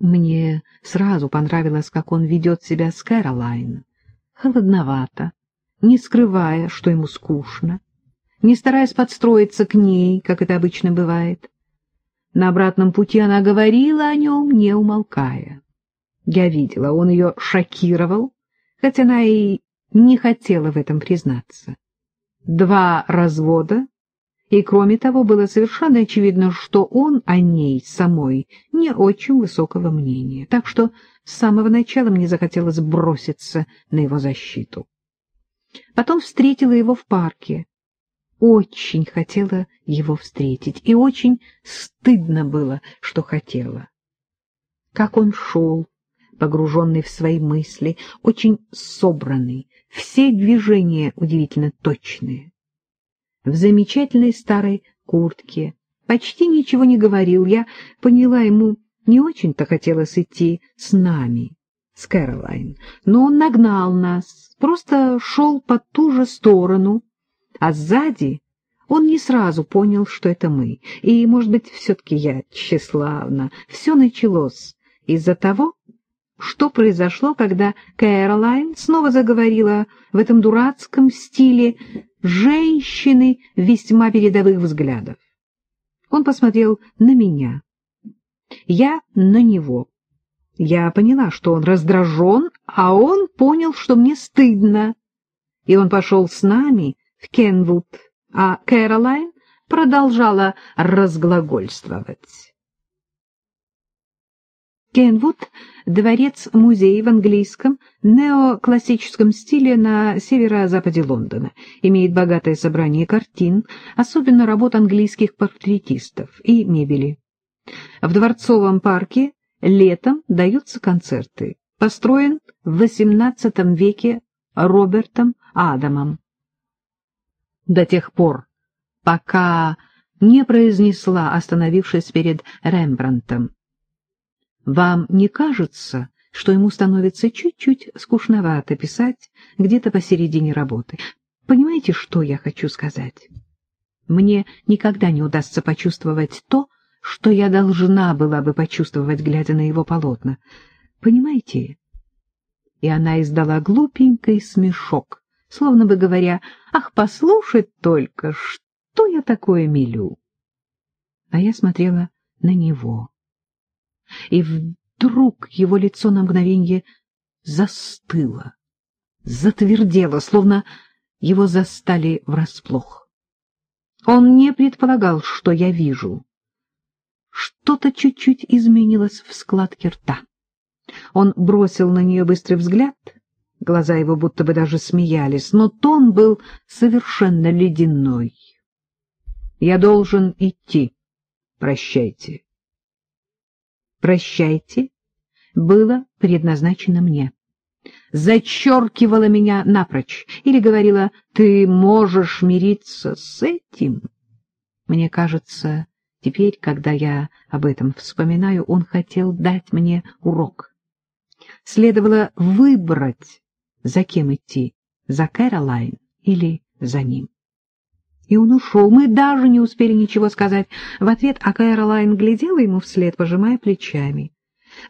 Мне сразу понравилось, как он ведет себя с Кэролайн. Холодновато, не скрывая, что ему скучно, не стараясь подстроиться к ней, как это обычно бывает. На обратном пути она говорила о нем, не умолкая. Я видела, он ее шокировал, хотя она и не хотела в этом признаться. Два развода и, кроме того, было совершенно очевидно, что он о ней самой не очень высокого мнения, так что с самого начала мне захотелось броситься на его защиту. Потом встретила его в парке. Очень хотела его встретить, и очень стыдно было, что хотела. Как он шел, погруженный в свои мысли, очень собранный, все движения удивительно точные в замечательной старой куртке, почти ничего не говорил. Я поняла, ему не очень-то хотелось идти с нами, с Кэролайн, но он нагнал нас, просто шел по ту же сторону, а сзади он не сразу понял, что это мы. И, может быть, все-таки я тщеславна. Все началось из-за того, что произошло, когда Кэролайн снова заговорила в этом дурацком стиле женщины весьма передовых взглядов. Он посмотрел на меня. Я на него. Я поняла, что он раздражен, а он понял, что мне стыдно. И он пошел с нами в Кенвуд, а Кэролайн продолжала разглагольствовать. Кенвуд — дворец-музей в английском неоклассическом стиле на северо-западе Лондона. Имеет богатое собрание картин, особенно работ английских портретистов и мебели. В Дворцовом парке летом даются концерты. Построен в XVIII веке Робертом Адамом. До тех пор, пока не произнесла, остановившись перед Рембрандтом, вам не кажется, что ему становится чуть-чуть скучновато писать где-то посередине работы? Понимаете, что я хочу сказать? Мне никогда не удастся почувствовать то, что я должна была бы почувствовать, глядя на его полотна. Понимаете? И она издала глупенький смешок, словно бы говоря, «Ах, послушать только, что я такое милю!» А я смотрела на него и вдруг его лицо на мгновенье застыло, затвердело, словно его застали врасплох. Он не предполагал, что я вижу. Что-то чуть-чуть изменилось в складке рта. Он бросил на нее быстрый взгляд, глаза его будто бы даже смеялись, но тон был совершенно ледяной. — Я должен идти. Прощайте. «Прощайте» было предназначено мне. Зачеркивала меня напрочь или говорила «ты можешь мириться с этим». Мне кажется, теперь, когда я об этом вспоминаю, он хотел дать мне урок. Следовало выбрать, за кем идти, за Кэролайн или за ним. И он ушел. Мы даже не успели ничего сказать. В ответ а Кэролайн глядела ему вслед, пожимая плечами.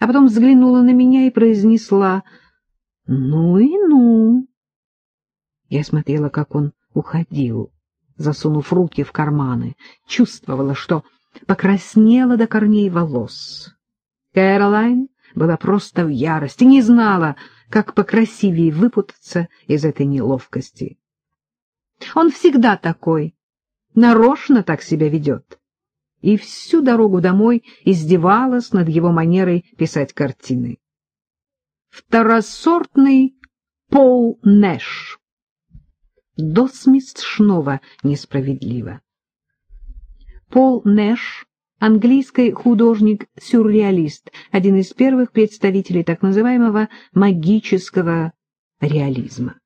А потом взглянула на меня и произнесла «Ну и ну». Я смотрела, как он уходил, засунув руки в карманы, чувствовала, что покраснела до корней волос. Кэролайн была просто в ярости, не знала, как покрасивее выпутаться из этой неловкости. Он всегда такой, нарочно так себя ведет. И всю дорогу домой издевалась над его манерой писать картины. Второсортный Пол Нэш. До смешного несправедливо. Пол Нэш — английский художник-сюрреалист, один из первых представителей так называемого магического реализма.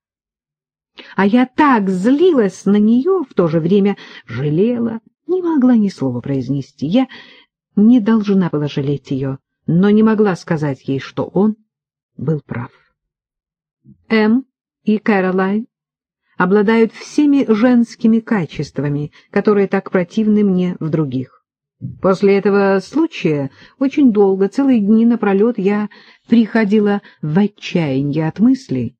А я так злилась на нее, в то же время жалела, не могла ни слова произнести. Я не должна была жалеть ее, но не могла сказать ей, что он был прав. М и Кэролайн обладают всеми женскими качествами, которые так противны мне в других. После этого случая очень долго, целые дни напролет, я приходила в отчаяние от мыслей,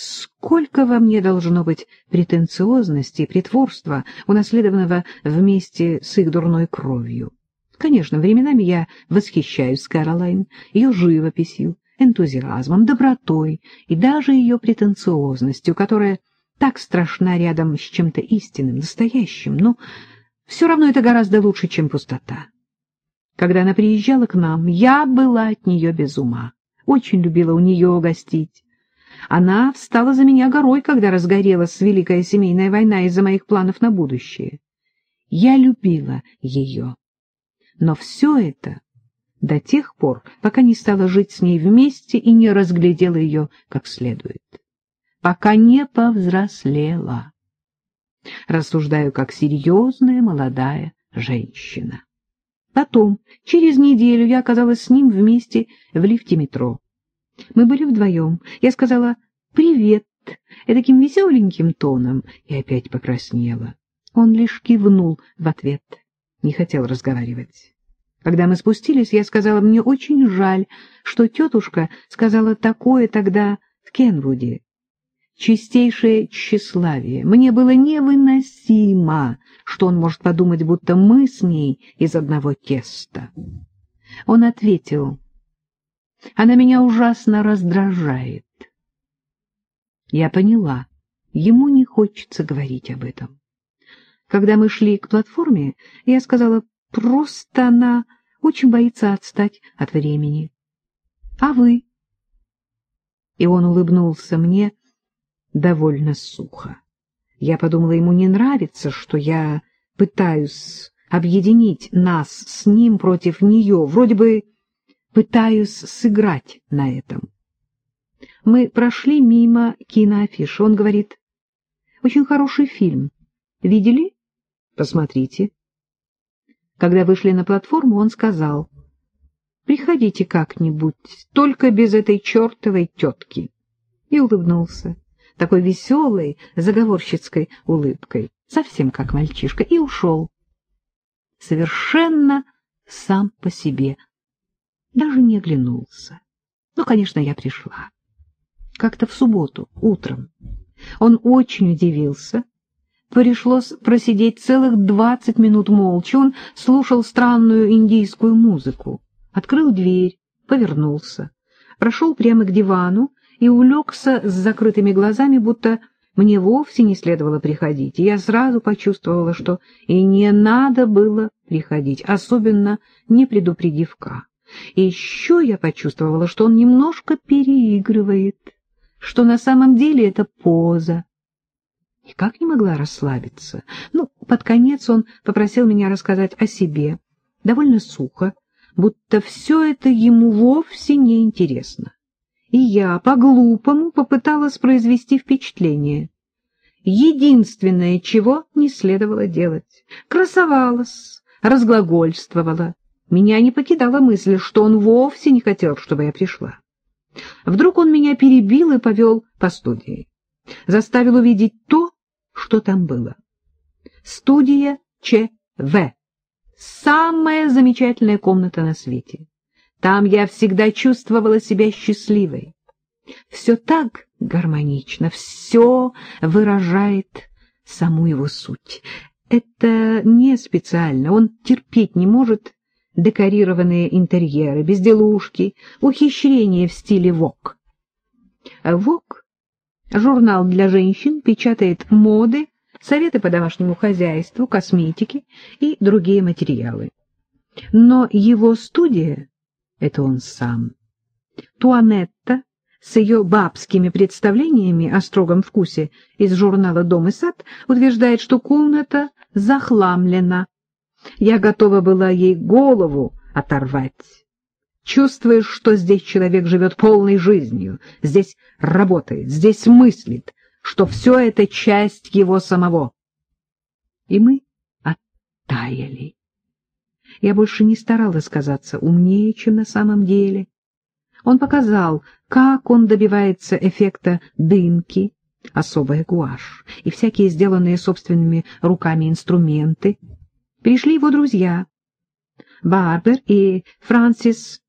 сколько во мне должно быть претенциозности и притворства, унаследованного вместе с их дурной кровью. Конечно, временами я восхищаюсь Кэролайн, ее живописью, энтузиазмом, добротой и даже ее претенциозностью, которая так страшна рядом с чем-то истинным, настоящим, но все равно это гораздо лучше, чем пустота. Когда она приезжала к нам, я была от нее без ума, очень любила у нее гостить. Она встала за меня горой, когда разгорелась Великая семейная война из-за моих планов на будущее. Я любила ее. Но все это до тех пор, пока не стала жить с ней вместе и не разглядела ее как следует. Пока не повзрослела. Рассуждаю как серьезная молодая женщина. Потом, через неделю, я оказалась с ним вместе в лифте метро. Мы были вдвоем. Я сказала «Привет» таким веселеньким тоном, и опять покраснела. Он лишь кивнул в ответ, не хотел разговаривать. Когда мы спустились, я сказала, мне очень жаль, что тетушка сказала такое тогда в Кенвуде. Чистейшее тщеславие. Мне было невыносимо, что он может подумать, будто мы с ней из одного теста. Он ответил, она меня ужасно раздражает. Я поняла, ему не хочется говорить об этом. Когда мы шли к платформе, я сказала, Просто она очень боится отстать от времени. А вы? И он улыбнулся мне довольно сухо. Я подумала, ему не нравится, что я пытаюсь объединить нас с ним против нее, вроде бы пытаюсь сыграть на этом. Мы прошли мимо киноафиши. Он говорит, очень хороший фильм. Видели? Посмотрите. Когда вышли на платформу, он сказал, «Приходите как-нибудь, только без этой чертовой тетки». И улыбнулся, такой веселой, заговорщицкой улыбкой, совсем как мальчишка, и ушел. Совершенно сам по себе, даже не оглянулся. Ну, конечно, я пришла. Как-то в субботу, утром. Он очень удивился, Пришлось просидеть целых двадцать минут молча. Он слушал странную индийскую музыку. Открыл дверь, повернулся, прошел прямо к дивану и улегся с закрытыми глазами, будто мне вовсе не следовало приходить. И я сразу почувствовала, что и не надо было приходить, особенно не предупредив Ка. И еще я почувствовала, что он немножко переигрывает, что на самом деле это поза, никак не могла расслабиться. Ну, под конец он попросил меня рассказать о себе, довольно сухо, будто все это ему вовсе не интересно. И я по-глупому попыталась произвести впечатление. Единственное, чего не следовало делать. Красовалась, разглагольствовала. Меня не покидала мысль, что он вовсе не хотел, чтобы я пришла. Вдруг он меня перебил и повел по студии. Заставил увидеть то, что там было. Студия ЧВ. Самая замечательная комната на свете. Там я всегда чувствовала себя счастливой. Все так гармонично, все выражает саму его суть. Это не специально, он терпеть не может декорированные интерьеры, безделушки, ухищрения в стиле ВОК. ВОК Журнал для женщин печатает моды, советы по домашнему хозяйству, косметике и другие материалы. Но его студия — это он сам. Туанетта с ее бабскими представлениями о строгом вкусе из журнала «Дом и сад» утверждает, что комната захламлена. Я готова была ей голову оторвать. Чувствуешь, что здесь человек живет полной жизнью, здесь работает, здесь мыслит, что все это часть его самого. И мы оттаяли. Я больше не старалась казаться умнее, чем на самом деле. Он показал, как он добивается эффекта дымки, особая гуашь и всякие сделанные собственными руками инструменты. Пришли его друзья, Барбер и Франсис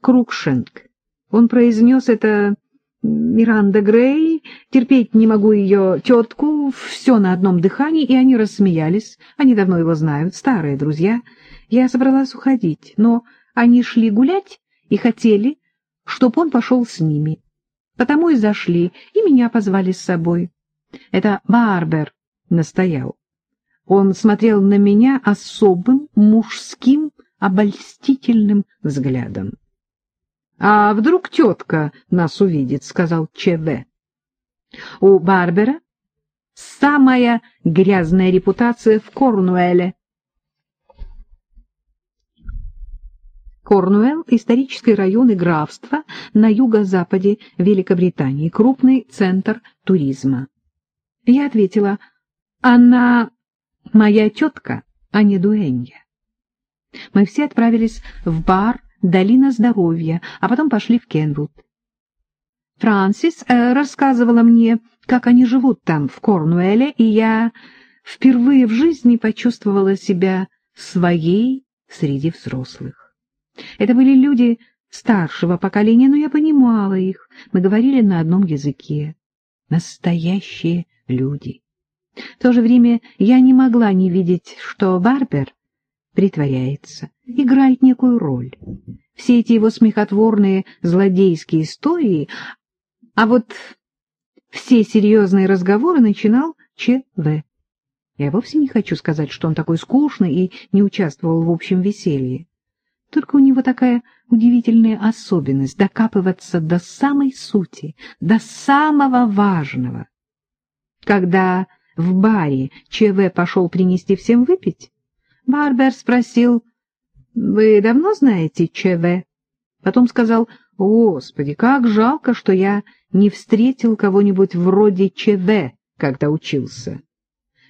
Крукшенк. Он произнес это Миранда Грей, терпеть не могу ее тетку, все на одном дыхании, и они рассмеялись. Они давно его знают, старые друзья. Я собралась уходить, но они шли гулять и хотели, чтоб он пошел с ними. Потому и зашли, и меня позвали с собой. Это Барбер настоял. Он смотрел на меня особым мужским обольстительным взглядом. — А вдруг тетка нас увидит, — сказал ЧВ. У Барбера самая грязная репутация в Корнуэле. Корнуэлл — исторический район и графство на юго-западе Великобритании, крупный центр туризма. Я ответила, она моя тетка, а не дуэнья. Мы все отправились в бар «Долина здоровья», а потом пошли в Кенвуд. Франсис э, рассказывала мне, как они живут там, в Корнуэле, и я впервые в жизни почувствовала себя своей среди взрослых. Это были люди старшего поколения, но я понимала их. Мы говорили на одном языке. Настоящие люди. В то же время я не могла не видеть, что Барбер притворяется, играет некую роль. Все эти его смехотворные злодейские истории, а вот все серьезные разговоры начинал Ч.В. Я вовсе не хочу сказать, что он такой скучный и не участвовал в общем веселье. Только у него такая удивительная особенность — докапываться до самой сути, до самого важного. Когда в баре ЧВ пошел принести всем выпить, Барбер спросил, «Вы давно знаете ЧВ?» Потом сказал, «Господи, как жалко, что я не встретил кого-нибудь вроде ЧВ, когда учился».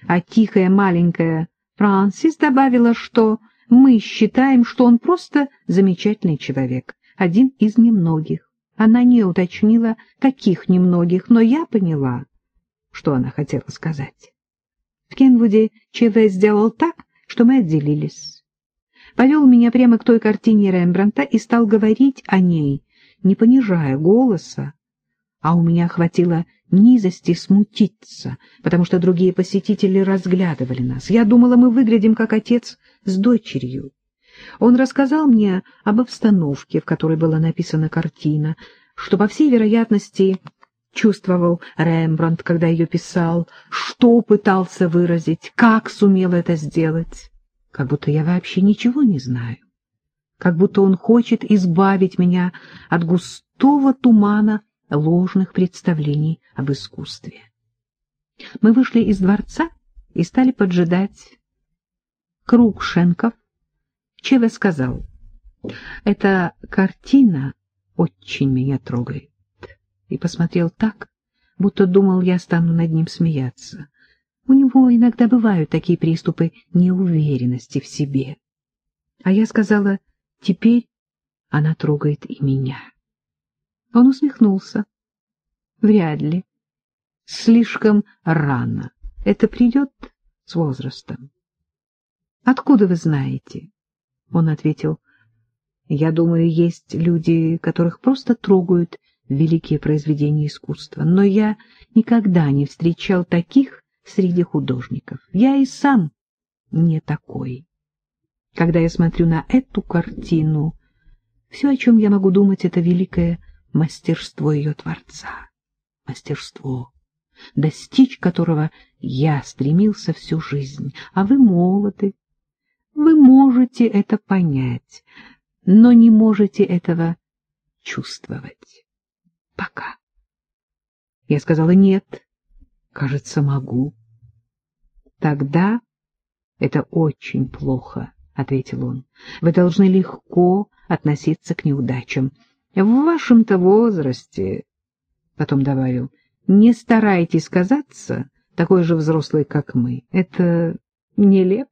А тихая маленькая Франсис добавила, что мы считаем, что он просто замечательный человек, один из немногих. Она не уточнила, каких немногих, но я поняла, что она хотела сказать. В Кенвуде ЧВ сделал так, что мы отделились. Повел меня прямо к той картине Рембранта и стал говорить о ней, не понижая голоса, а у меня хватило низости смутиться, потому что другие посетители разглядывали нас. Я думала, мы выглядим как отец с дочерью. Он рассказал мне об обстановке, в которой была написана картина, что, по всей вероятности, чувствовал Рембрандт, когда ее писал, что пытался выразить, как сумел это сделать. Как будто я вообще ничего не знаю. Как будто он хочет избавить меня от густого тумана ложных представлений об искусстве. Мы вышли из дворца и стали поджидать. Крукшенков Чева сказал, «Эта картина очень меня трогает и посмотрел так, будто думал, я стану над ним смеяться. У него иногда бывают такие приступы неуверенности в себе. А я сказала, теперь она трогает и меня. Он усмехнулся. Вряд ли. Слишком рано. Это придет с возрастом. Откуда вы знаете? Он ответил, я думаю, есть люди, которых просто трогают великие произведения искусства, но я никогда не встречал таких среди художников. Я и сам не такой. Когда я смотрю на эту картину, все, о чем я могу думать, это великое мастерство ее Творца. Мастерство, достичь которого я стремился всю жизнь, а вы молоды. Вы можете это понять, но не можете этого чувствовать пока. Я сказала нет, кажется, могу. Тогда это очень плохо, ответил он. Вы должны легко относиться к неудачам. В вашем-то возрасте, потом добавил, не старайтесь казаться такой же взрослой, как мы. Это нелепо.